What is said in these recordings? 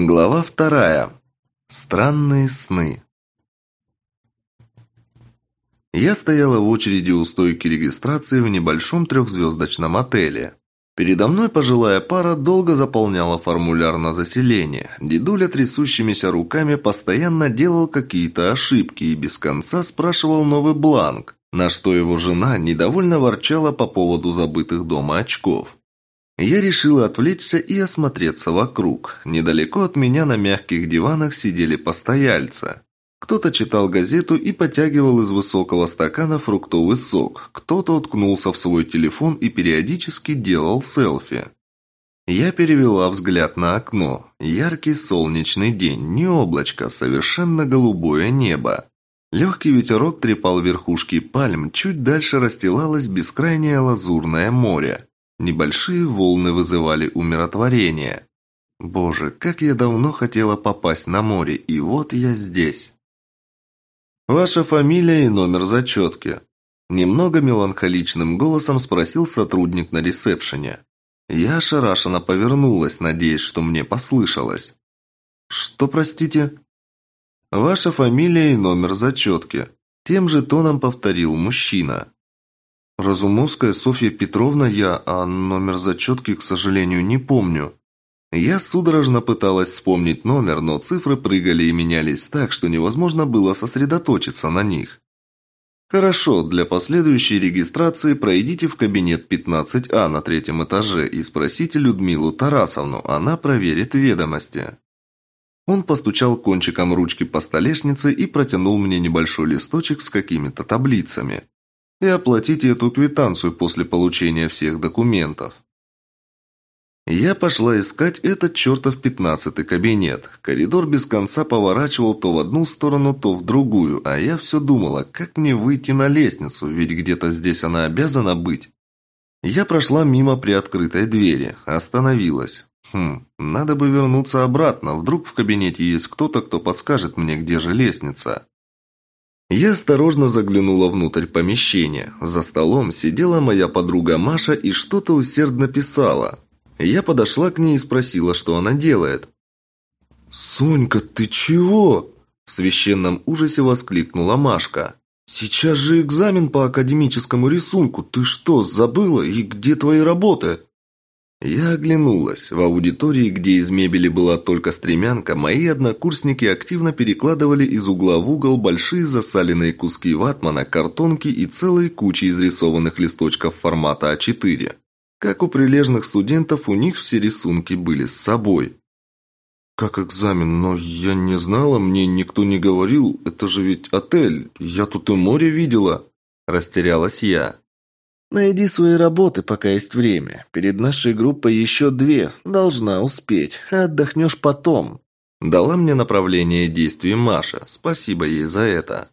Глава вторая. Странные сны. Я стояла в очереди у стойки регистрации в небольшом трехзвездочном отеле. Передо мной пожилая пара долго заполняла формуляр на заселение. Дедуля трясущимися руками постоянно делал какие-то ошибки и без конца спрашивал новый бланк, на что его жена недовольно ворчала по поводу забытых дома очков. Я решила отвлечься и осмотреться вокруг. Недалеко от меня на мягких диванах сидели постояльцы. Кто-то читал газету и потягивал из высокого стакана фруктовый сок, кто-то уткнулся в свой телефон и периодически делал селфи. Я перевела взгляд на окно. Яркий солнечный день, не облачко, совершенно голубое небо. Легкий ветерок трепал верхушки пальм, чуть дальше расстилалось бескрайнее лазурное море. Небольшие волны вызывали умиротворение. Боже, как я давно хотела попасть на море, и вот я здесь. Ваша фамилия и номер зачетки. Немного меланхоличным голосом спросил сотрудник на ресепшене. Я ошарашенно повернулась, надеясь, что мне послышалось. «Что, простите?» «Ваша фамилия и номер зачетки», – тем же тоном повторил мужчина. Разумовская Софья Петровна я, а номер зачетки, к сожалению, не помню. Я судорожно пыталась вспомнить номер, но цифры прыгали и менялись так, что невозможно было сосредоточиться на них. Хорошо, для последующей регистрации пройдите в кабинет 15А на третьем этаже и спросите Людмилу Тарасовну, она проверит ведомости. Он постучал кончиком ручки по столешнице и протянул мне небольшой листочек с какими-то таблицами и оплатите эту квитанцию после получения всех документов. Я пошла искать этот чертов пятнадцатый кабинет. Коридор без конца поворачивал то в одну сторону, то в другую, а я все думала, как мне выйти на лестницу, ведь где-то здесь она обязана быть. Я прошла мимо приоткрытой двери, остановилась. Хм, надо бы вернуться обратно, вдруг в кабинете есть кто-то, кто подскажет мне, где же лестница. Я осторожно заглянула внутрь помещения. За столом сидела моя подруга Маша и что-то усердно писала. Я подошла к ней и спросила, что она делает. «Сонька, ты чего?» В священном ужасе воскликнула Машка. «Сейчас же экзамен по академическому рисунку. Ты что, забыла? И где твои работы?» Я оглянулась. В аудитории, где из мебели была только стремянка, мои однокурсники активно перекладывали из угла в угол большие засаленные куски ватмана, картонки и целые кучи изрисованных листочков формата А4. Как у прилежных студентов, у них все рисунки были с собой. «Как экзамен? Но я не знала, мне никто не говорил. Это же ведь отель. Я тут и море видела». Растерялась я. Найди свои работы, пока есть время. Перед нашей группой еще две. Должна успеть. Отдохнешь потом. Дала мне направление действий Маша. Спасибо ей за это.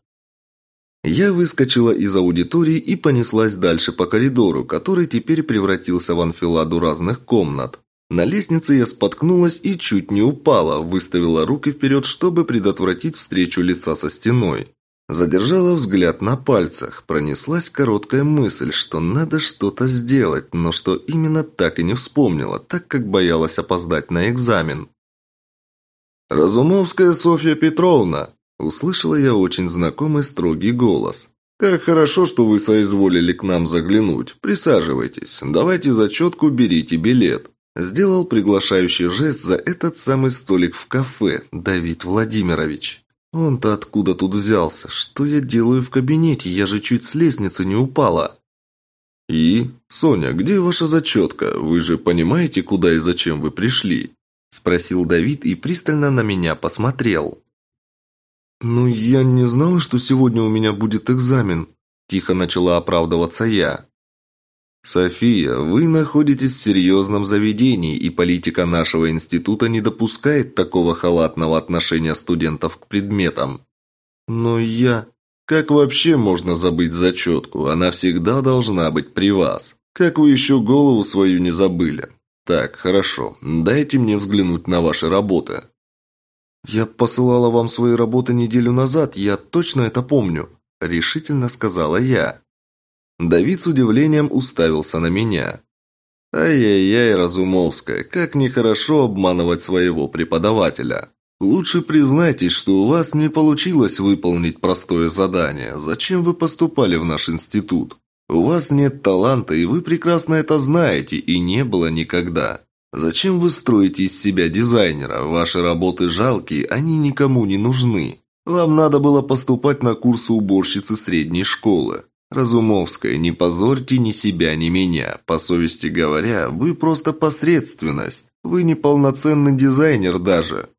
Я выскочила из аудитории и понеслась дальше по коридору, который теперь превратился в анфиладу разных комнат. На лестнице я споткнулась и чуть не упала, выставила руки вперед, чтобы предотвратить встречу лица со стеной. Задержала взгляд на пальцах. Пронеслась короткая мысль, что надо что-то сделать, но что именно так и не вспомнила, так как боялась опоздать на экзамен. «Разумовская Софья Петровна!» Услышала я очень знакомый строгий голос. «Как хорошо, что вы соизволили к нам заглянуть. Присаживайтесь. Давайте зачетку, берите билет». Сделал приглашающий жест за этот самый столик в кафе Давид Владимирович. Он-то откуда тут взялся? Что я делаю в кабинете? Я же чуть с лестницы не упала. И? Соня, где ваша зачетка? Вы же понимаете, куда и зачем вы пришли? Спросил Давид и пристально на меня посмотрел. «Ну, я не знала, что сегодня у меня будет экзамен», – тихо начала оправдываться я. «София, вы находитесь в серьезном заведении, и политика нашего института не допускает такого халатного отношения студентов к предметам. Но я... Как вообще можно забыть зачетку? Она всегда должна быть при вас. Как вы еще голову свою не забыли? Так, хорошо, дайте мне взглянуть на ваши работы». «Я посылала вам свои работы неделю назад, я точно это помню», – решительно сказала я. Давид с удивлением уставился на меня. Ай-яй-яй, Разумовская, как нехорошо обманывать своего преподавателя. Лучше признайтесь, что у вас не получилось выполнить простое задание. Зачем вы поступали в наш институт? У вас нет таланта, и вы прекрасно это знаете, и не было никогда. Зачем вы строите из себя дизайнера? Ваши работы жалкие, они никому не нужны. Вам надо было поступать на курсы уборщицы средней школы. Разумовская, не позорьте ни себя, ни меня. По совести говоря, вы просто посредственность. Вы не полноценный дизайнер даже.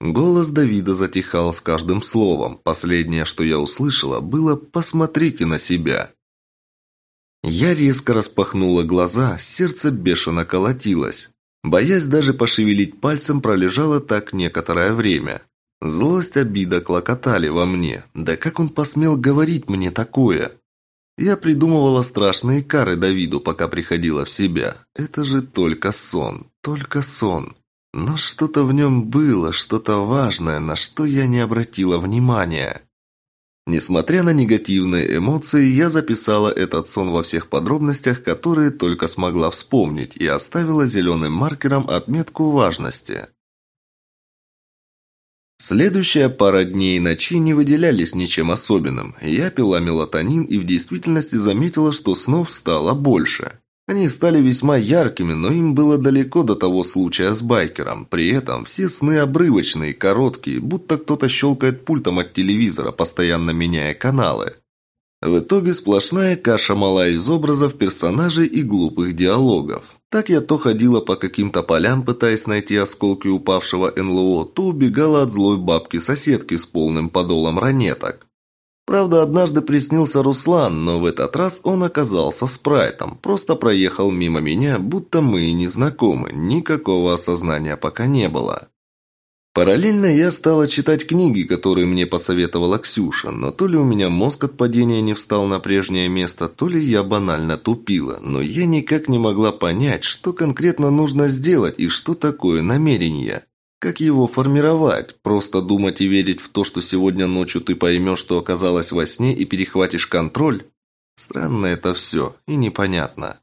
Голос Давида затихал с каждым словом. Последнее, что я услышала, было «посмотрите на себя». Я резко распахнула глаза, сердце бешено колотилось. Боясь даже пошевелить пальцем, пролежало так некоторое время. Злость, обида клокотали во мне. Да как он посмел говорить мне такое? Я придумывала страшные кары Давиду, пока приходила в себя. Это же только сон, только сон. Но что-то в нем было, что-то важное, на что я не обратила внимания. Несмотря на негативные эмоции, я записала этот сон во всех подробностях, которые только смогла вспомнить, и оставила зеленым маркером отметку важности. Следующая пара дней и ночей не выделялись ничем особенным. Я пила мелатонин и в действительности заметила, что снов стало больше. Они стали весьма яркими, но им было далеко до того случая с байкером. При этом все сны обрывочные, короткие, будто кто-то щелкает пультом от телевизора, постоянно меняя каналы. В итоге сплошная каша мала из образов, персонажей и глупых диалогов. Так я то ходила по каким-то полям, пытаясь найти осколки упавшего НЛО, то убегала от злой бабки-соседки с полным подолом ранеток. Правда, однажды приснился Руслан, но в этот раз он оказался спрайтом, просто проехал мимо меня, будто мы и не знакомы, никакого осознания пока не было. Параллельно я стала читать книги, которые мне посоветовала Ксюша, но то ли у меня мозг от падения не встал на прежнее место, то ли я банально тупила, но я никак не могла понять, что конкретно нужно сделать и что такое намерение. Как его формировать? Просто думать и верить в то, что сегодня ночью ты поймешь, что оказалось во сне и перехватишь контроль? Странно это все и непонятно.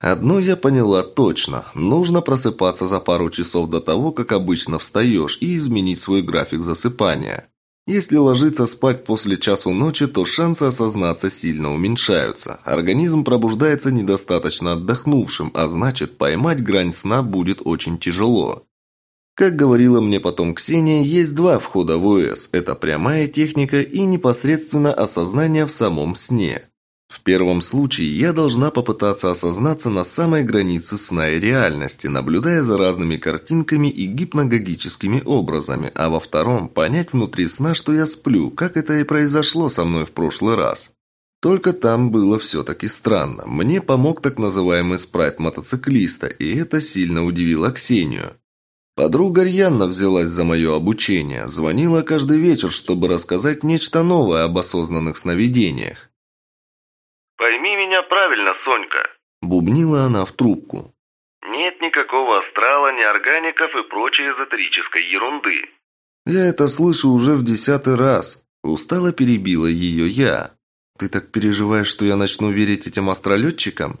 Одно я поняла точно. Нужно просыпаться за пару часов до того, как обычно встаешь, и изменить свой график засыпания. Если ложиться спать после часу ночи, то шансы осознаться сильно уменьшаются. Организм пробуждается недостаточно отдохнувшим, а значит, поймать грань сна будет очень тяжело. Как говорила мне потом Ксения, есть два входа в ОС. Это прямая техника и непосредственно осознание в самом сне. В первом случае я должна попытаться осознаться на самой границе сна и реальности, наблюдая за разными картинками и гипногогическими образами, а во втором понять внутри сна, что я сплю, как это и произошло со мной в прошлый раз. Только там было все-таки странно. Мне помог так называемый спрайт мотоциклиста, и это сильно удивило Ксению. Подруга рьяно взялась за мое обучение, звонила каждый вечер, чтобы рассказать нечто новое об осознанных сновидениях. «Пойми меня правильно, Сонька», – бубнила она в трубку. «Нет никакого астрала, неоргаников и прочей эзотерической ерунды». «Я это слышу уже в десятый раз», – устало перебила ее я. «Ты так переживаешь, что я начну верить этим астролетчикам?»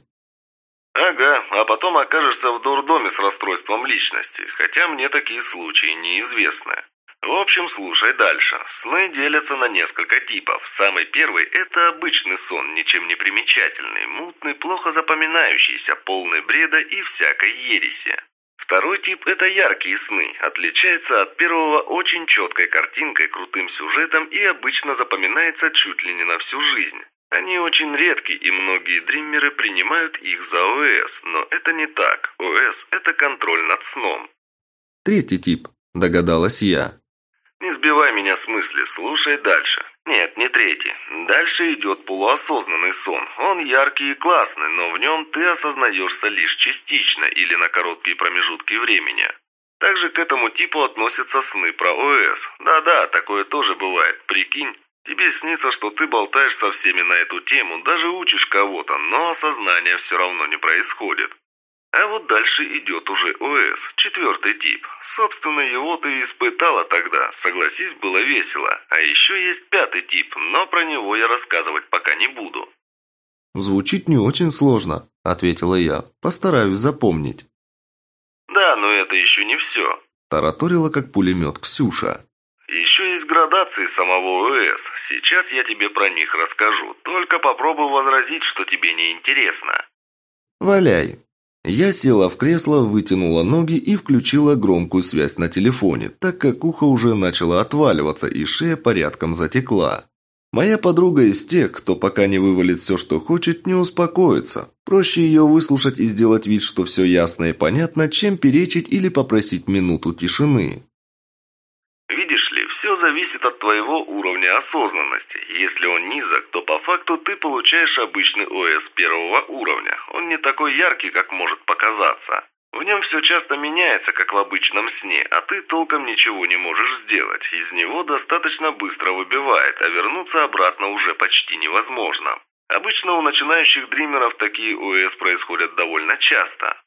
Ага, а потом окажешься в дурдоме с расстройством личности, хотя мне такие случаи неизвестны. В общем, слушай дальше. Сны делятся на несколько типов. Самый первый – это обычный сон, ничем не примечательный, мутный, плохо запоминающийся, полный бреда и всякой ереси. Второй тип – это яркие сны, отличается от первого очень четкой картинкой, крутым сюжетом и обычно запоминается чуть ли не на всю жизнь. Они очень редки, и многие дриммеры принимают их за ОС, но это не так. ОС – это контроль над сном. Третий тип, догадалась я. Не сбивай меня с мысли, слушай дальше. Нет, не третий. Дальше идет полуосознанный сон. Он яркий и классный, но в нем ты осознаешься лишь частично или на короткие промежутки времени. Также к этому типу относятся сны про ОС. Да-да, такое тоже бывает. Прикинь, Тебе снится, что ты болтаешь со всеми на эту тему, даже учишь кого-то, но осознание все равно не происходит. А вот дальше идет уже ОС, четвертый тип. Собственно, его ты испытала тогда, согласись, было весело. А еще есть пятый тип, но про него я рассказывать пока не буду. Звучит не очень сложно. ответила я. «Постараюсь запомнить». «Да, но это еще не все», – тараторила как пулемет Ксюша. «Еще есть градации самого ОС. Сейчас я тебе про них расскажу. Только попробуй возразить, что тебе не интересно». «Валяй». Я села в кресло, вытянула ноги и включила громкую связь на телефоне, так как ухо уже начало отваливаться и шея порядком затекла. Моя подруга из тех, кто пока не вывалит все, что хочет, не успокоится. Проще ее выслушать и сделать вид, что все ясно и понятно, чем перечить или попросить минуту тишины. Видишь ли, все зависит от твоего уровня осознанности. Если он низок, то по факту ты получаешь обычный ОС первого уровня. Он не такой яркий, как может показаться. В нем все часто меняется, как в обычном сне, а ты толком ничего не можешь сделать. Из него достаточно быстро выбивает, а вернуться обратно уже почти невозможно. Обычно у начинающих дримеров такие ОС происходят довольно часто.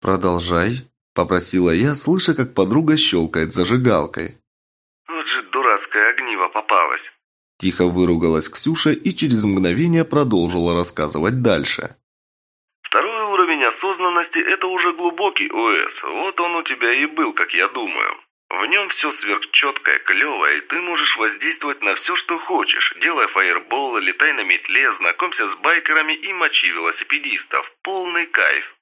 «Продолжай», – попросила я, слыша, как подруга щелкает зажигалкой. «Вот же дурацкое огниво попалось!» Тихо выругалась Ксюша и через мгновение продолжила рассказывать дальше. Второй уровень осознанности – это уже глубокий ОС. Вот он у тебя и был, как я думаю. В нем все сверхчеткое, клевое, и ты можешь воздействовать на все, что хочешь. Делай фаерболы, летай на метле, знакомься с байкерами и мочи велосипедистов. Полный кайф.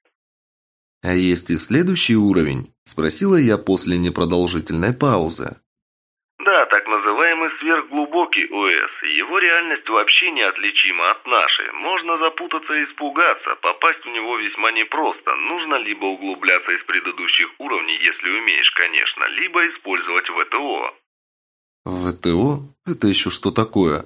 «А есть и следующий уровень?» – спросила я после непродолжительной паузы. Да, так называемый сверхглубокий ОС. Его реальность вообще неотличима от нашей. Можно запутаться и испугаться. Попасть в него весьма непросто. Нужно либо углубляться из предыдущих уровней, если умеешь, конечно, либо использовать ВТО. ВТО? Это еще что такое?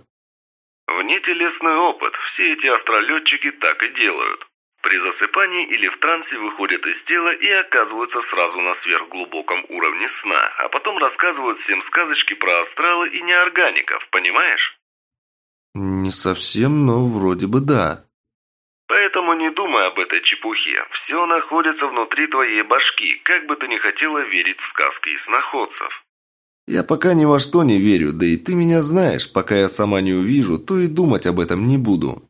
Внетелесный опыт. Все эти астролетчики так и делают. При засыпании или в трансе выходят из тела и оказываются сразу на сверхглубоком уровне сна, а потом рассказывают всем сказочки про астралы и неоргаников, понимаешь? Не совсем, но вроде бы да. Поэтому не думай об этой чепухе. Все находится внутри твоей башки, как бы ты ни хотела верить в сказки и сноходцев. Я пока ни во что не верю, да и ты меня знаешь, пока я сама не увижу, то и думать об этом не буду.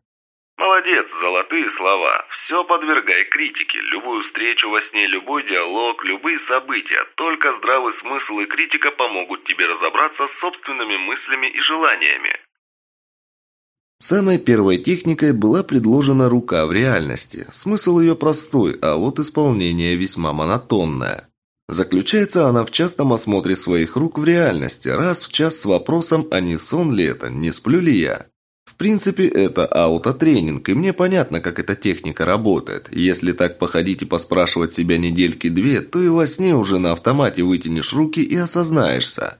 Молодец, золотые слова. Все подвергай критике. Любую встречу во сне, любой диалог, любые события. Только здравый смысл и критика помогут тебе разобраться с собственными мыслями и желаниями. Самой первой техникой была предложена рука в реальности. Смысл ее простой, а вот исполнение весьма монотонное. Заключается она в частом осмотре своих рук в реальности, раз в час с вопросом, а не сон ли это, не сплю ли я. В принципе, это аутотренинг, и мне понятно, как эта техника работает. Если так походить и поспрашивать себя недельки-две, то и во сне уже на автомате вытянешь руки и осознаешься.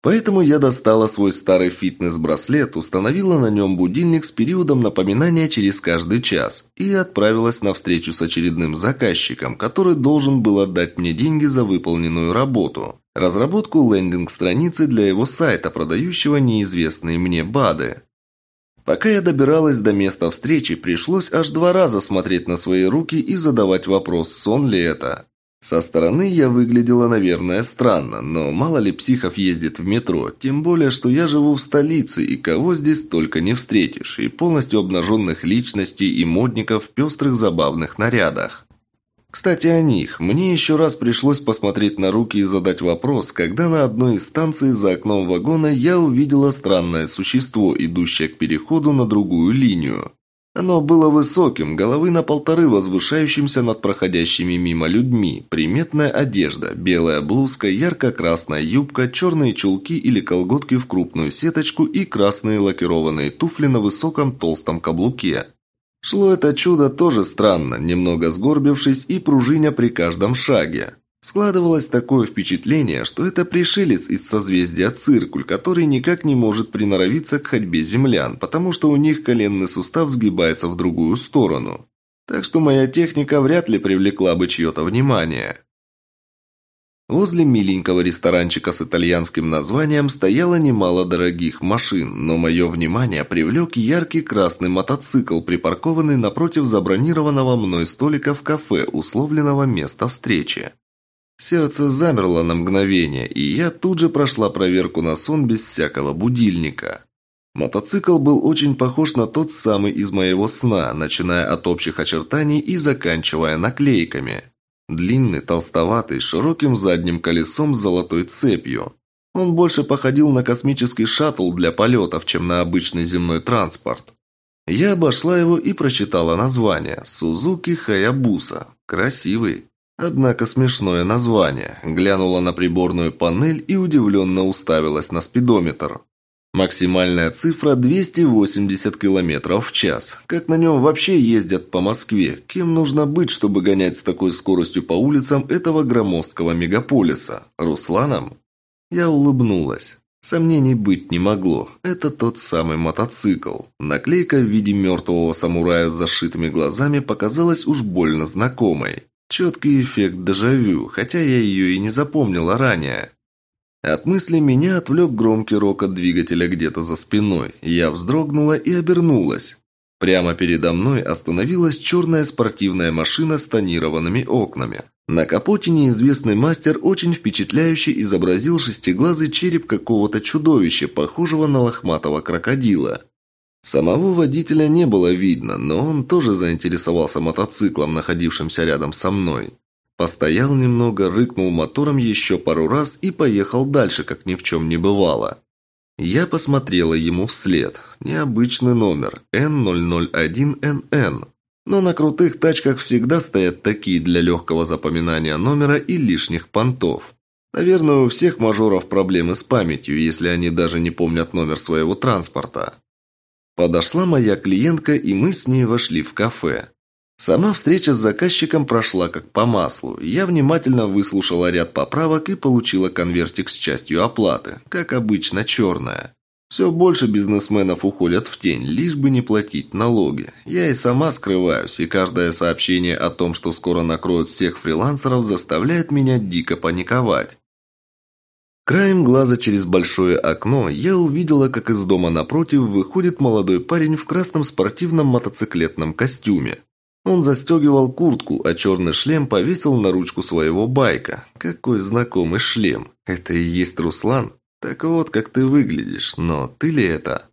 Поэтому я достала свой старый фитнес-браслет, установила на нем будильник с периодом напоминания через каждый час и отправилась на встречу с очередным заказчиком, который должен был отдать мне деньги за выполненную работу. Разработку лендинг-страницы для его сайта, продающего неизвестные мне БАДы. Пока я добиралась до места встречи, пришлось аж два раза смотреть на свои руки и задавать вопрос, сон ли это. Со стороны я выглядела, наверное, странно, но мало ли психов ездит в метро, тем более, что я живу в столице, и кого здесь только не встретишь, и полностью обнаженных личностей и модников в пестрых забавных нарядах. Кстати, о них. Мне еще раз пришлось посмотреть на руки и задать вопрос, когда на одной из станций за окном вагона я увидела странное существо, идущее к переходу на другую линию. Оно было высоким, головы на полторы возвышающимся над проходящими мимо людьми, приметная одежда, белая блузка, ярко-красная юбка, черные чулки или колготки в крупную сеточку и красные лакированные туфли на высоком толстом каблуке. Шло это чудо тоже странно, немного сгорбившись и пружиня при каждом шаге. Складывалось такое впечатление, что это пришелец из созвездия Циркуль, который никак не может приноровиться к ходьбе землян, потому что у них коленный сустав сгибается в другую сторону. Так что моя техника вряд ли привлекла бы чье-то внимание. Возле миленького ресторанчика с итальянским названием стояло немало дорогих машин, но мое внимание привлек яркий красный мотоцикл, припаркованный напротив забронированного мной столика в кафе, условленного места встречи. Сердце замерло на мгновение, и я тут же прошла проверку на сон без всякого будильника. Мотоцикл был очень похож на тот самый из моего сна, начиная от общих очертаний и заканчивая наклейками. Длинный, толстоватый, с широким задним колесом с золотой цепью. Он больше походил на космический шаттл для полетов, чем на обычный земной транспорт. Я обошла его и прочитала название «Сузуки Хаябуса». Красивый. Однако смешное название. Глянула на приборную панель и удивленно уставилась на спидометр. Максимальная цифра 280 км в час. Как на нем вообще ездят по Москве? Кем нужно быть, чтобы гонять с такой скоростью по улицам этого громоздкого мегаполиса? Русланом? Я улыбнулась. Сомнений быть не могло. Это тот самый мотоцикл. Наклейка в виде мертвого самурая с зашитыми глазами показалась уж больно знакомой. Четкий эффект дежавю, хотя я ее и не запомнила ранее. От мысли меня отвлек громкий рокот двигателя где-то за спиной. Я вздрогнула и обернулась. Прямо передо мной остановилась черная спортивная машина с тонированными окнами. На капоте неизвестный мастер очень впечатляюще изобразил шестиглазый череп какого-то чудовища, похожего на лохматого крокодила. Самого водителя не было видно, но он тоже заинтересовался мотоциклом, находившимся рядом со мной. Постоял немного, рыкнул мотором еще пару раз и поехал дальше, как ни в чем не бывало. Я посмотрела ему вслед. Необычный номер N001NN. Но на крутых тачках всегда стоят такие для легкого запоминания номера и лишних понтов. Наверное, у всех мажоров проблемы с памятью, если они даже не помнят номер своего транспорта. Подошла моя клиентка, и мы с ней вошли в кафе. Сама встреча с заказчиком прошла как по маслу. Я внимательно выслушала ряд поправок и получила конвертик с частью оплаты, как обычно черная. Все больше бизнесменов уходят в тень, лишь бы не платить налоги. Я и сама скрываюсь, и каждое сообщение о том, что скоро накроют всех фрилансеров, заставляет меня дико паниковать. Краем глаза через большое окно я увидела, как из дома напротив выходит молодой парень в красном спортивном мотоциклетном костюме. Он застегивал куртку, а черный шлем повесил на ручку своего байка. Какой знакомый шлем. Это и есть Руслан? Так вот, как ты выглядишь, но ты ли это?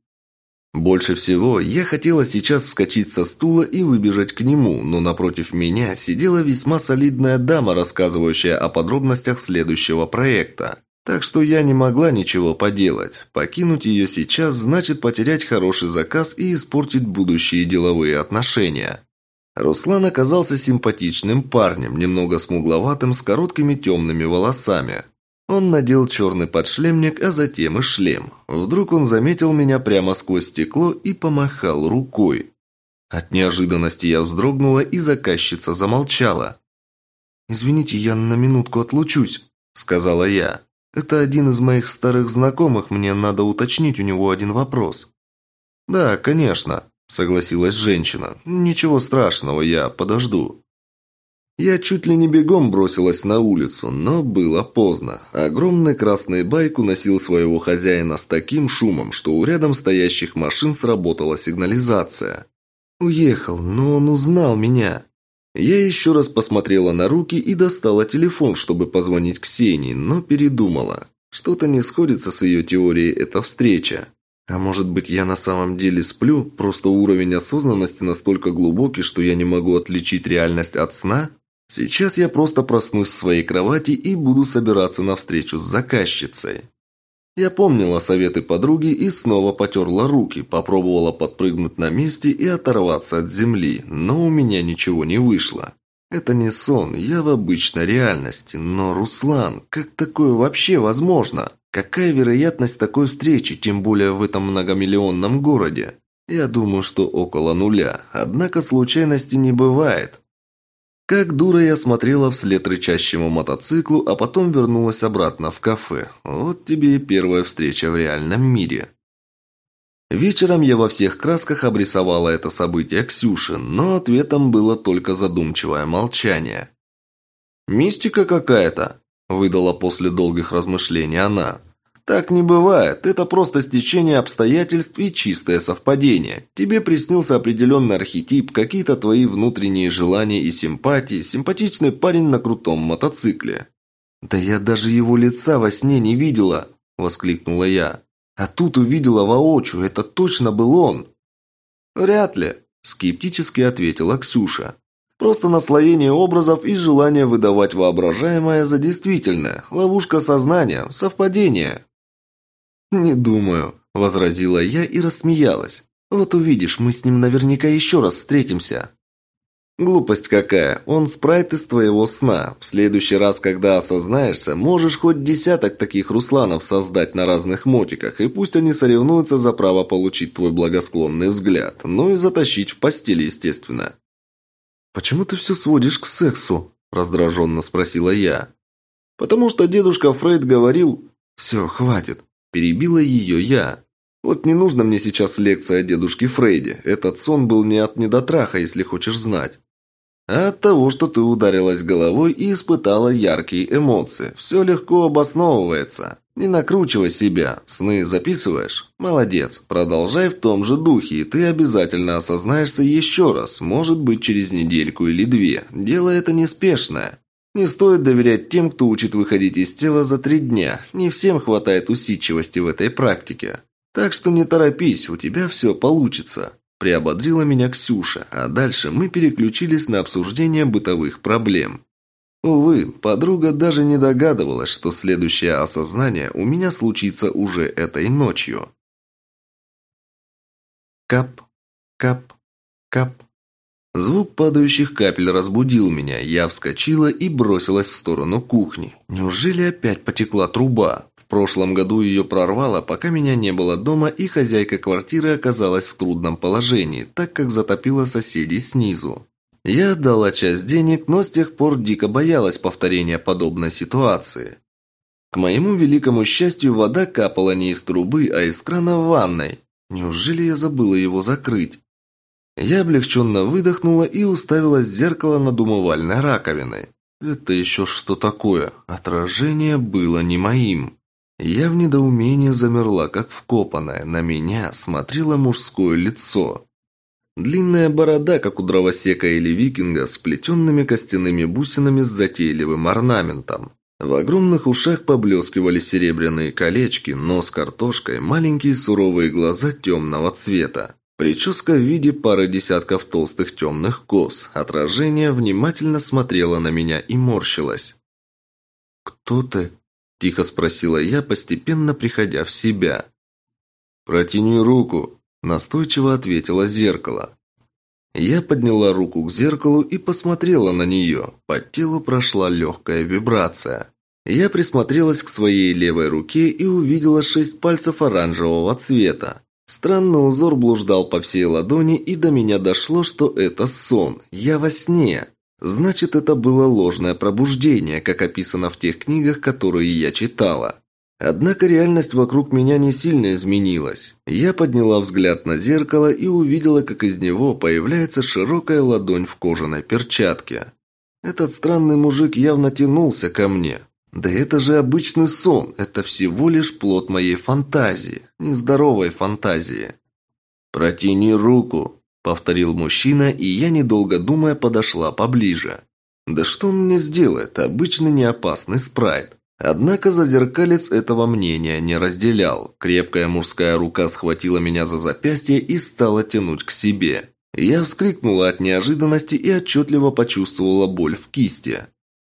Больше всего я хотела сейчас вскочить со стула и выбежать к нему, но напротив меня сидела весьма солидная дама, рассказывающая о подробностях следующего проекта. Так что я не могла ничего поделать. Покинуть ее сейчас значит потерять хороший заказ и испортить будущие деловые отношения. Руслан оказался симпатичным парнем, немного смугловатым, с короткими темными волосами. Он надел черный подшлемник, а затем и шлем. Вдруг он заметил меня прямо сквозь стекло и помахал рукой. От неожиданности я вздрогнула, и заказчица замолчала. «Извините, я на минутку отлучусь», – сказала я. «Это один из моих старых знакомых, мне надо уточнить у него один вопрос». «Да, конечно», – согласилась женщина. «Ничего страшного, я подожду». Я чуть ли не бегом бросилась на улицу, но было поздно. Огромный красный байк уносил своего хозяина с таким шумом, что у рядом стоящих машин сработала сигнализация. Уехал, но он узнал меня. Я еще раз посмотрела на руки и достала телефон, чтобы позвонить Ксении, но передумала. Что-то не сходится с ее теорией эта встреча. А может быть, я на самом деле сплю, просто уровень осознанности настолько глубокий, что я не могу отличить реальность от сна? Сейчас я просто проснусь в своей кровати и буду собираться на встречу с заказчицей. Я помнила советы подруги и снова потерла руки, попробовала подпрыгнуть на месте и оторваться от земли, но у меня ничего не вышло. Это не сон, я в обычной реальности, но, Руслан, как такое вообще возможно? Какая вероятность такой встречи, тем более в этом многомиллионном городе? Я думаю, что около нуля, однако случайности не бывает. Как дура я смотрела вслед рычащему мотоциклу, а потом вернулась обратно в кафе. Вот тебе и первая встреча в реальном мире. Вечером я во всех красках обрисовала это событие Ксюше, но ответом было только задумчивое молчание. «Мистика какая-то», – выдала после долгих размышлений она. Так не бывает. Это просто стечение обстоятельств и чистое совпадение. Тебе приснился определенный архетип, какие-то твои внутренние желания и симпатии, симпатичный парень на крутом мотоцикле. «Да я даже его лица во сне не видела!» – воскликнула я. А тут увидела воочию, это точно был он. Вряд ли, скептически ответила Ксюша. Просто наслоение образов и желание выдавать воображаемое за действительное. Ловушка сознания, совпадение. «Не думаю», – возразила я и рассмеялась. «Вот увидишь, мы с ним наверняка еще раз встретимся». «Глупость какая! Он спрайт из твоего сна. В следующий раз, когда осознаешься, можешь хоть десяток таких Русланов создать на разных мотиках, и пусть они соревнуются за право получить твой благосклонный взгляд. Ну и затащить в постель, естественно». «Почему ты все сводишь к сексу?» – раздраженно спросила я. «Потому что дедушка Фрейд говорил...» «Все, хватит», – перебила ее я. «Вот не нужно мне сейчас лекция о дедушке Фрейде. Этот сон был не от недотраха, если хочешь знать от того, что ты ударилась головой и испытала яркие эмоции. Все легко обосновывается. Не накручивай себя. Сны записываешь? Молодец. Продолжай в том же духе, и ты обязательно осознаешься еще раз, может быть, через недельку или две. Дело это неспешное. Не стоит доверять тем, кто учит выходить из тела за три дня. Не всем хватает усидчивости в этой практике. Так что не торопись, у тебя все получится. Приободрила меня Ксюша, а дальше мы переключились на обсуждение бытовых проблем. Увы, подруга даже не догадывалась, что следующее осознание у меня случится уже этой ночью. Кап, кап, кап. Звук падающих капель разбудил меня. Я вскочила и бросилась в сторону кухни. Неужели опять потекла труба? Прошлом году ее прорвало, пока меня не было дома, и хозяйка квартиры оказалась в трудном положении, так как затопила соседей снизу. Я отдала часть денег, но с тех пор дико боялась повторения подобной ситуации. К моему великому счастью, вода капала не из трубы, а из крана в ванной. Неужели я забыла его закрыть? Я облегченно выдохнула и уставилась в зеркало над умывальной раковиной. Это еще что такое? Отражение было не моим. Я в недоумении замерла, как вкопанная. На меня смотрело мужское лицо. Длинная борода, как у дровосека или викинга, с плетенными костяными бусинами с затейливым орнаментом. В огромных ушах поблескивали серебряные колечки, нос картошкой, маленькие суровые глаза темного цвета. Прическа в виде пары десятков толстых темных кос. Отражение внимательно смотрело на меня и морщилось. «Кто ты?» – тихо спросила я, постепенно приходя в себя. «Протяни руку», – настойчиво ответило зеркало. Я подняла руку к зеркалу и посмотрела на нее. По телу прошла легкая вибрация. Я присмотрелась к своей левой руке и увидела шесть пальцев оранжевого цвета. Странный узор блуждал по всей ладони, и до меня дошло, что это сон. Я во сне. Значит, это было ложное пробуждение, как описано в тех книгах, которые я читала. Однако реальность вокруг меня не сильно изменилась. Я подняла взгляд на зеркало и увидела, как из него появляется широкая ладонь в кожаной перчатке. Этот странный мужик явно тянулся ко мне. Да это же обычный сон, это всего лишь плод моей фантазии, нездоровой фантазии. «Протяни руку», Повторил мужчина, и я, недолго думая, подошла поближе. Да что он мне сделает? Обычный неопасный спрайт. Однако зазеркалец этого мнения не разделял. Крепкая мужская рука схватила меня за запястье и стала тянуть к себе. Я вскрикнула от неожиданности и отчетливо почувствовала боль в кисти.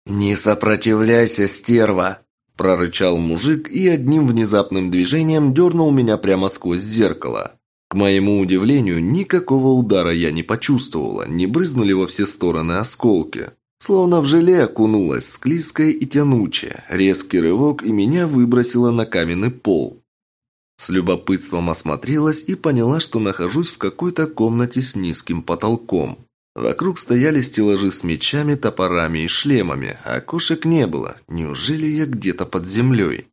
«Не сопротивляйся, стерва!» прорычал мужик и одним внезапным движением дернул меня прямо сквозь зеркало. К моему удивлению, никакого удара я не почувствовала, не брызнули во все стороны осколки. Словно в желе окунулась, склизкая и тянучая. Резкий рывок, и меня выбросило на каменный пол. С любопытством осмотрелась и поняла, что нахожусь в какой-то комнате с низким потолком. Вокруг стояли стеллажи с мечами, топорами и шлемами, а окошек не было. Неужели я где-то под землей?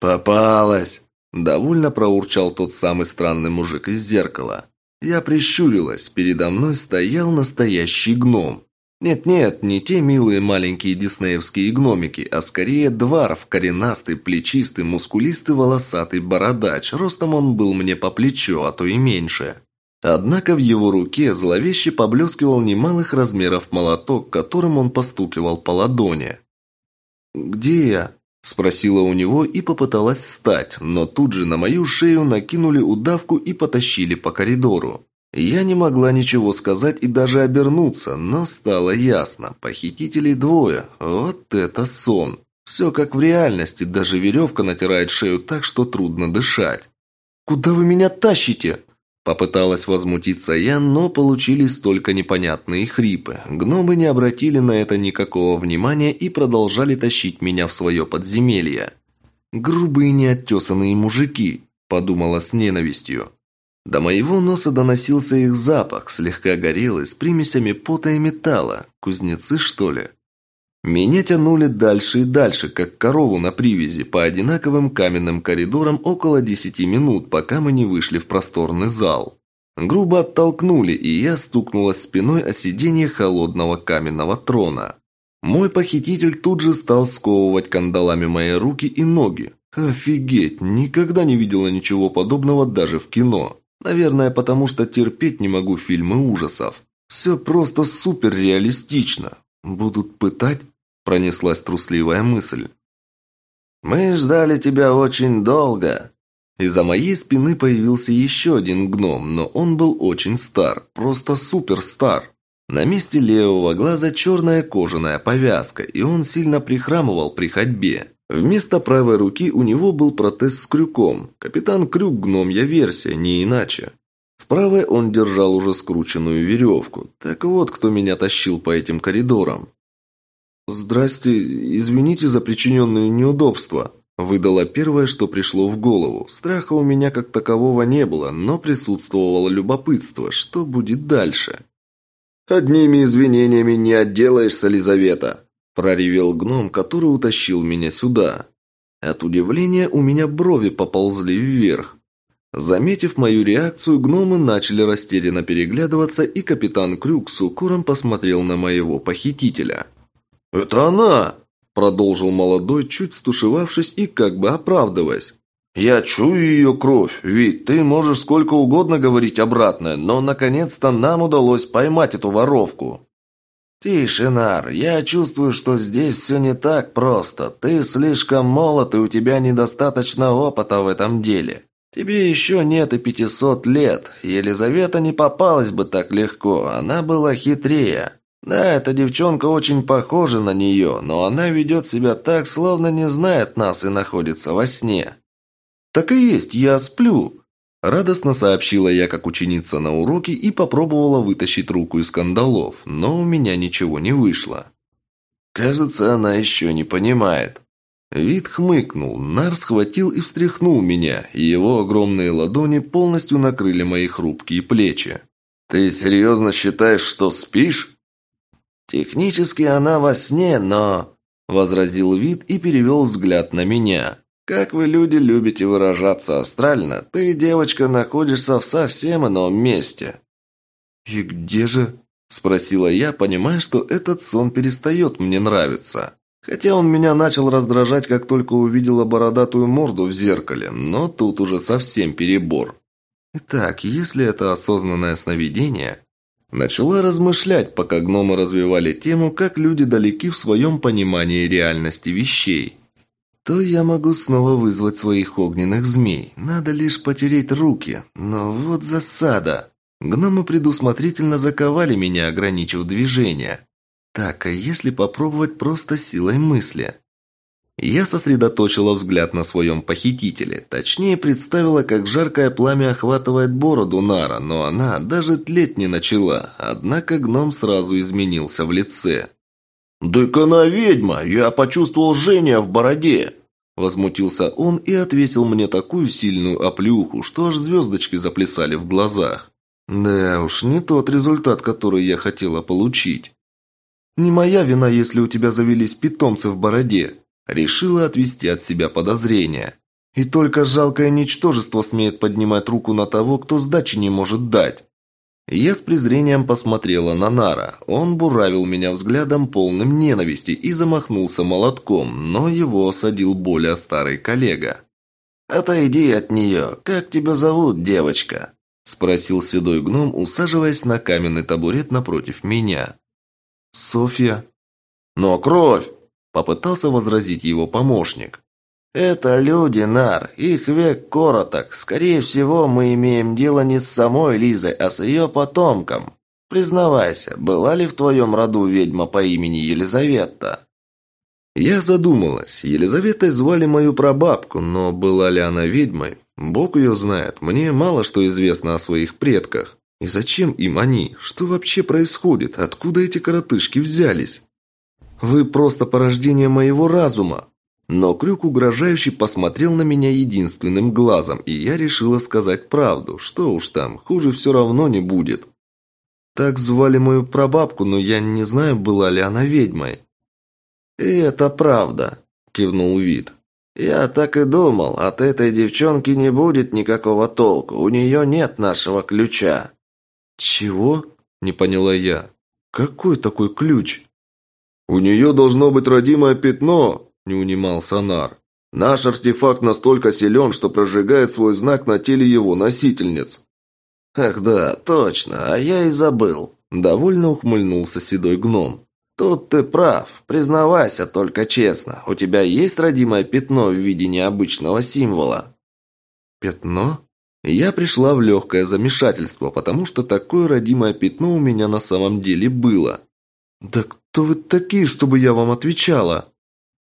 «Попалась!» Довольно проурчал тот самый странный мужик из зеркала. Я прищурилась, передо мной стоял настоящий гном. Нет-нет, не те милые маленькие диснеевские гномики, а скорее дварф, коренастый, плечистый, мускулистый, волосатый бородач. Ростом он был мне по плечу, а то и меньше. Однако в его руке зловеще поблескивал немалых размеров молоток, которым он постукивал по ладони. «Где я?» Спросила у него и попыталась встать, но тут же на мою шею накинули удавку и потащили по коридору. Я не могла ничего сказать и даже обернуться, но стало ясно. Похитителей двое. Вот это сон. Все как в реальности, даже веревка натирает шею так, что трудно дышать. «Куда вы меня тащите?» Попыталась возмутиться я, но получились только непонятные хрипы. Гномы не обратили на это никакого внимания и продолжали тащить меня в свое подземелье. «Грубые неоттесанные мужики», – подумала с ненавистью. До моего носа доносился их запах, слегка горелый, с примесями пота и металла. Кузнецы, что ли? Меня тянули дальше и дальше, как корову на привязи, по одинаковым каменным коридорам около десяти минут, пока мы не вышли в просторный зал. Грубо оттолкнули, и я стукнулась спиной о сиденье холодного каменного трона. Мой похититель тут же стал сковывать кандалами мои руки и ноги. Офигеть, никогда не видела ничего подобного даже в кино. Наверное, потому что терпеть не могу фильмы ужасов. Все просто супер реалистично. Будут пытать? Пронеслась трусливая мысль. «Мы ждали тебя очень долго». Из-за моей спины появился еще один гном, но он был очень стар, просто супер стар. На месте левого глаза черная кожаная повязка, и он сильно прихрамывал при ходьбе. Вместо правой руки у него был протез с крюком. Капитан Крюк гномья версия, не иначе. В правой он держал уже скрученную веревку. Так вот, кто меня тащил по этим коридорам. «Здрасте, извините за причиненные неудобства», – выдала первое, что пришло в голову. Страха у меня как такового не было, но присутствовало любопытство, что будет дальше. «Одними извинениями не отделаешься, Лизавета», – проревел гном, который утащил меня сюда. От удивления у меня брови поползли вверх. Заметив мою реакцию, гномы начали растерянно переглядываться, и капитан Крюк с укором посмотрел на моего похитителя. «Это она!» – продолжил молодой, чуть стушевавшись и как бы оправдываясь. «Я чую ее кровь, ведь ты можешь сколько угодно говорить обратное, но наконец-то нам удалось поймать эту воровку». «Тише, Нар, я чувствую, что здесь все не так просто. Ты слишком молод, и у тебя недостаточно опыта в этом деле. Тебе еще нет и пятисот лет. Елизавета не попалась бы так легко, она была хитрее. Да, эта девчонка очень похожа на нее, но она ведет себя так, словно не знает нас и находится во сне. «Так и есть, я сплю», – радостно сообщила я как ученица на уроке и попробовала вытащить руку из кандалов, но у меня ничего не вышло. «Кажется, она еще не понимает». Вид хмыкнул, Нар схватил и встряхнул меня, и его огромные ладони полностью накрыли мои хрупкие плечи. «Ты серьезно считаешь, что спишь?» «Технически она во сне, но...» – возразил вид и перевел взгляд на меня. «Как вы, люди, любите выражаться астрально, ты, девочка, находишься в совсем ином месте». «И где же?» – спросила я, понимая, что этот сон перестает мне нравиться. Хотя он меня начал раздражать, как только увидела бородатую морду в зеркале, но тут уже совсем перебор. Итак, если это осознанное сновидение, Начала размышлять, пока гномы развивали тему, как люди далеки в своем понимании реальности вещей. То я могу снова вызвать своих огненных змей. Надо лишь потереть руки. Но вот засада. Гномы предусмотрительно заковали меня, ограничив движение. Так, а если попробовать просто силой мысли? Я сосредоточила взгляд на своем похитителе. Точнее, представила, как жаркое пламя охватывает бороду Нара, но она даже тлеть не начала. Однако гном сразу изменился в лице. «Так она ведьма! Я почувствовал жжение в бороде!» Возмутился он и отвесил мне такую сильную оплюху, что аж звездочки заплясали в глазах. Да уж, не тот результат, который я хотела получить. «Не моя вина, если у тебя завелись питомцы в бороде», Решила отвести от себя подозрения. И только жалкое ничтожество смеет поднимать руку на того, кто сдачи не может дать. Я с презрением посмотрела на Нара. Он буравил меня взглядом полным ненависти и замахнулся молотком, но его осадил более старый коллега. «Отойди от нее. Как тебя зовут, девочка?» Спросил седой гном, усаживаясь на каменный табурет напротив меня. «Софья». «Но кровь!» Попытался возразить его помощник. «Это люди, Нар. Их век короток. Скорее всего, мы имеем дело не с самой Лизой, а с ее потомком. Признавайся, была ли в твоем роду ведьма по имени Елизавета?» Я задумалась. Елизаветой звали мою прабабку, но была ли она ведьмой? Бог ее знает. Мне мало что известно о своих предках. И зачем им они? Что вообще происходит? Откуда эти коротышки взялись? Вы просто порождение моего разума, но Крюк угрожающе посмотрел на меня единственным глазом, и я решила сказать правду. Что уж там, хуже все равно не будет. Так звали мою прабабку, но я не знаю, была ли она ведьмой. «И это правда», – кивнул Вид. «Я так и думал, от этой девчонки не будет никакого толку, у нее нет нашего ключа». «Чего?» – не поняла я. «Какой такой ключ?» «У нее должно быть родимое пятно», не унимался Нар. «Наш артефакт настолько силен, что прожигает свой знак на теле его носительниц». «Ах да, точно, а я и забыл», – довольно ухмыльнулся седой гном. «Тут ты прав. Признавайся только честно. У тебя есть родимое пятно в виде необычного символа?» «Пятно?» Я пришла в легкое замешательство, потому что такое родимое пятно у меня на самом деле было. «Да кто вы такие, чтобы я вам отвечала?»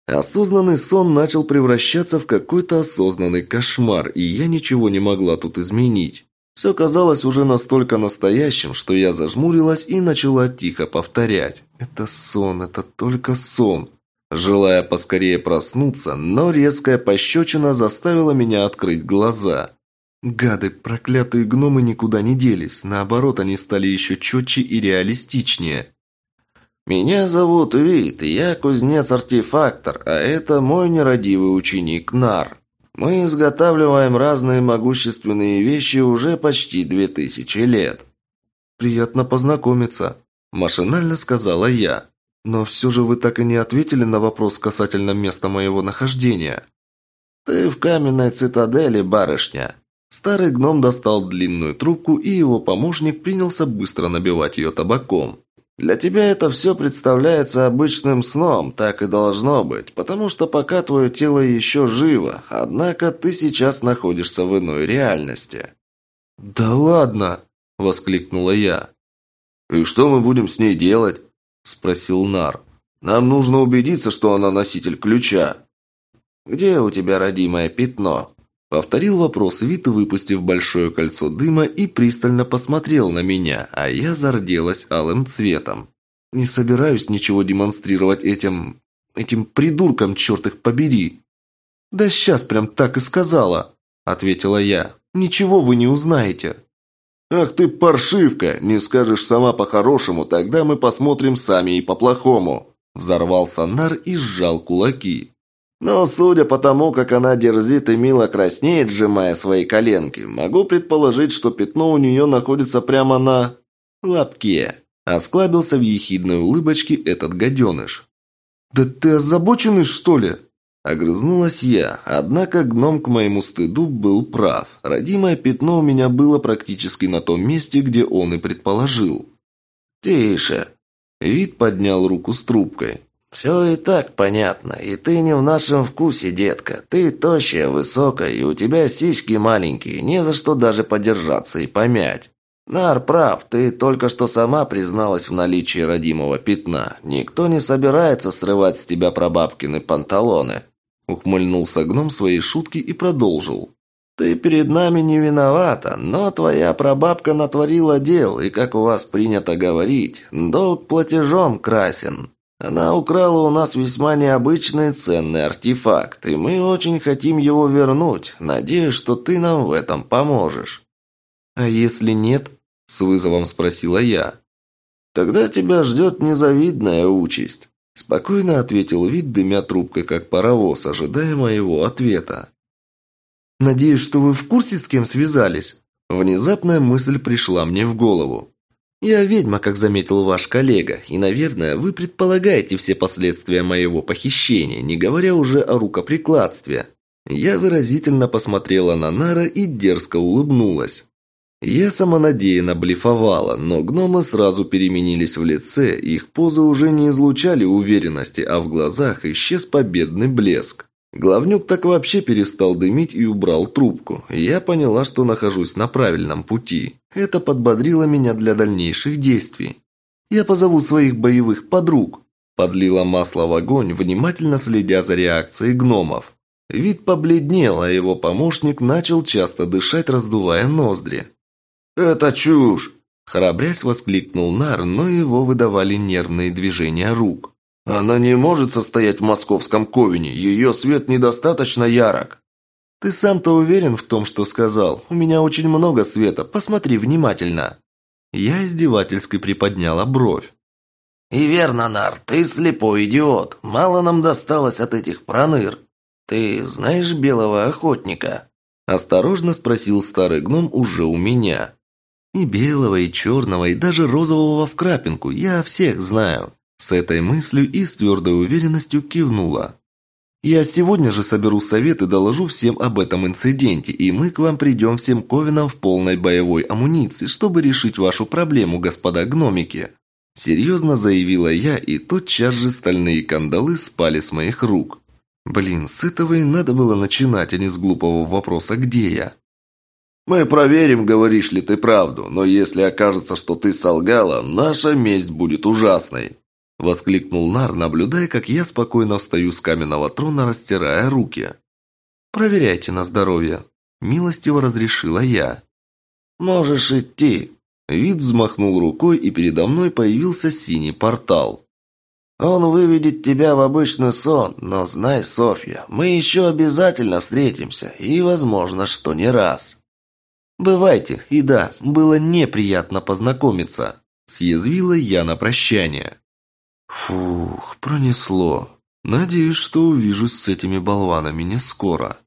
Осознанный сон начал превращаться в какой-то осознанный кошмар, и я ничего не могла тут изменить. Все казалось уже настолько настоящим, что я зажмурилась и начала тихо повторять. «Это сон, это только сон». Желая поскорее проснуться, но резкая пощечина заставила меня открыть глаза. Гады, проклятые гномы никуда не делись, наоборот, они стали еще четче и реалистичнее. «Меня зовут Вит, я кузнец-артефактор, а это мой нерадивый ученик Нар. Мы изготавливаем разные могущественные вещи уже почти две тысячи лет». «Приятно познакомиться», – машинально сказала я. «Но все же вы так и не ответили на вопрос касательно места моего нахождения». «Ты в каменной цитадели, барышня». Старый гном достал длинную трубку, и его помощник принялся быстро набивать ее табаком. Для тебя это все представляется обычным сном, так и должно быть, потому что пока твое тело еще живо, однако ты сейчас находишься в иной реальности». «Да ладно!» – воскликнула я. «И что мы будем с ней делать?» – спросил Нар. «Нам нужно убедиться, что она носитель ключа». «Где у тебя родимое пятно?» Повторил вопрос Вит, выпустив большое кольцо дыма и пристально посмотрел на меня, а я зарделась алым цветом. Не собираюсь ничего демонстрировать этим... этим придуркам, черт их побери. Да сейчас прям так и сказала, ответила я. Ничего вы не узнаете. «Ах ты паршивка! Не скажешь сама по-хорошему, тогда мы посмотрим сами и по-плохому!» Взорвался Нар и сжал кулаки. Но, судя по тому, как она дерзит и мило краснеет, сжимая свои коленки, могу предположить, что пятно у нее находится прямо на... лапке. Осклабился в ехидной улыбочке этот гаденыш. «Да ты озабоченный, что ли?» Огрызнулась я, однако гном к моему стыду был прав. Родимое пятно у меня было практически на том месте, где он и предположил. «Тише!» Вид поднял руку с трубкой. «Все и так понятно, и ты не в нашем вкусе, детка. Ты тощая, высокая, и у тебя сиськи маленькие, не за что даже подержаться и помять. Нар прав, ты только что сама призналась в наличии родимого пятна. Никто не собирается срывать с тебя прабабкины панталоны». Ухмыльнулся гном своей шутки и продолжил. «Ты перед нами не виновата, но твоя прабабка натворила дел, и, как у вас принято говорить, долг платежом красен». Она украла у нас весьма необычный ценный артефакт, и мы очень хотим его вернуть. Надеюсь, что ты нам в этом поможешь». «А если нет?» – с вызовом спросила я. «Тогда тебя ждет незавидная участь», – спокойно ответил вид, дымя трубкой, как паровоз, ожидая моего ответа. «Надеюсь, что вы в курсе, с кем связались?» Внезапная мысль пришла мне в голову. «Я ведьма, как заметил ваш коллега, и, наверное, вы предполагаете все последствия моего похищения, не говоря уже о рукоприкладстве». Я выразительно посмотрела на Нара и дерзко улыбнулась. Я самонадеянно блефовала, но гномы сразу переменились в лице, их позы уже не излучали уверенности, а в глазах исчез победный блеск. Главнюк так вообще перестал дымить и убрал трубку. Я поняла, что нахожусь на правильном пути. Это подбодрило меня для дальнейших действий. Я позову своих боевых подруг. Подлила масло в огонь, внимательно следя за реакцией гномов. Вид побледнел, а его помощник начал часто дышать, раздувая ноздри. «Это чушь!» Храбрясь воскликнул Нар, но его выдавали нервные движения рук. «Она не может состоять в московском ковине, ее свет недостаточно ярок». «Ты сам-то уверен в том, что сказал? У меня очень много света, посмотри внимательно». Я издевательски приподняла бровь. «И верно, Нар, ты слепой идиот. Мало нам досталось от этих проныр. Ты знаешь белого охотника?» Осторожно спросил старый гном уже у меня. И белого, и черного, и даже розового в крапинку. Я всех знаю. С этой мыслью и с твердой уверенностью кивнула. «Я сегодня же соберу совет и доложу всем об этом инциденте, и мы к вам придем всем ковинам в полной боевой амуниции, чтобы решить вашу проблему, господа гномики». Серьезно заявила я, и тотчас же стальные кандалы спали с моих рук. Блин, с этого и надо было начинать, а не с глупого вопроса «где я?». «Мы проверим, говоришь ли ты правду, но если окажется, что ты солгала, наша месть будет ужасной», Воскликнул Нар, наблюдая, как я спокойно встаю с каменного трона, растирая руки. «Проверяйте на здоровье», – милостиво разрешила я. «Можешь идти». Вид взмахнул рукой, и передо мной появился синий портал. «Он выведет тебя в обычный сон, но знай, Софья, мы еще обязательно встретимся, и, возможно, что не раз». «Бывайте, и да, было неприятно познакомиться», – съязвила я на прощание. Фух, пронесло. Надеюсь, что увижусь с этими болванами не скоро.